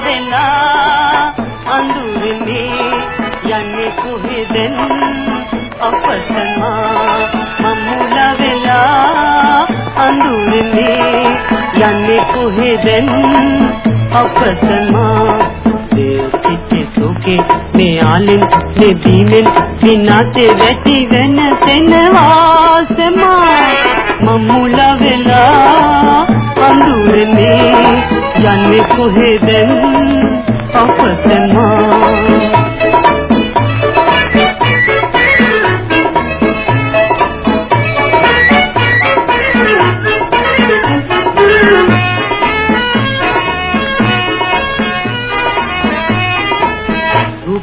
වෙලා අඳුරනේ යන්නේ කොහෙදෙන් අපතමා මම්මුලා වෙලා අඳුරනේ යන්නේ කොහෙදෙන් අපතමා සෝකේ මේ ආලෙන් මේ බීමෙන් විනාසේ වැටි වෙන සෙනවාසමා මම්මුලා වෙලා යන්නේ කොහෙදෙන් අපතමා?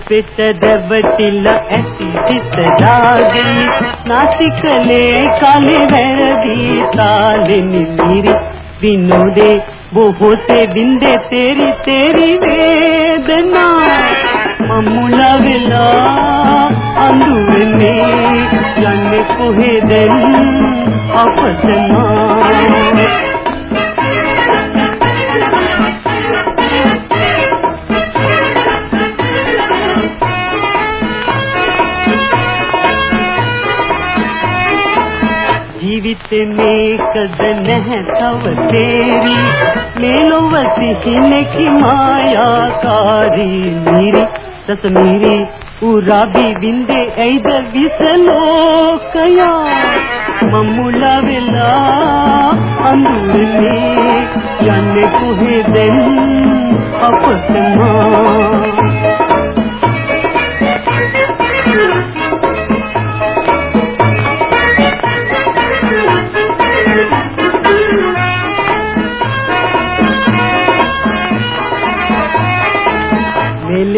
පිට දැවටිලා ඇති සිත රාගී නාසිකලේ කලේ වැරදි තාලෙනි මිරි විනෝදේ බොහෝසේ වින්දේ තේරි තේරි වේදනා මමුල වෙලා අඳුරනේ යන්නේ කොහෙද අපතනා ජීවිතේ මේකද නැහැ තව තේරි මේ ලොව සිහිනෙකි මායාකාරී මිරි රස මිරි උරාබි වින්දේ ඇයිද විසලෝකයා මම්මුල වෙලා අඳුරනේ යන්නේ කොහෙද අපතමා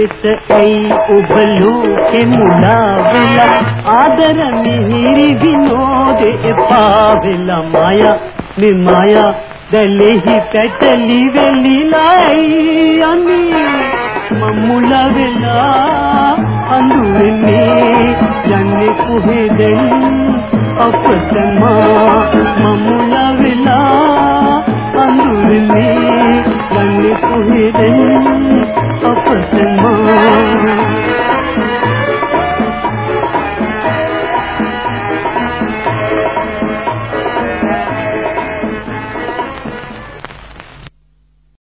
ලෙස ඇයි ඔබලෝ කෙමුණාවෙලා. ආදර මිහිරි විනෝද එපා වෙලා මායා මේ මායා දැලෙහි පැටලි වෙලිලායි අනේ. මමුල වෙලා අඳුරනේ යන්නේ කොහෙද අපතම මමුල වෙලා අඳුරනේ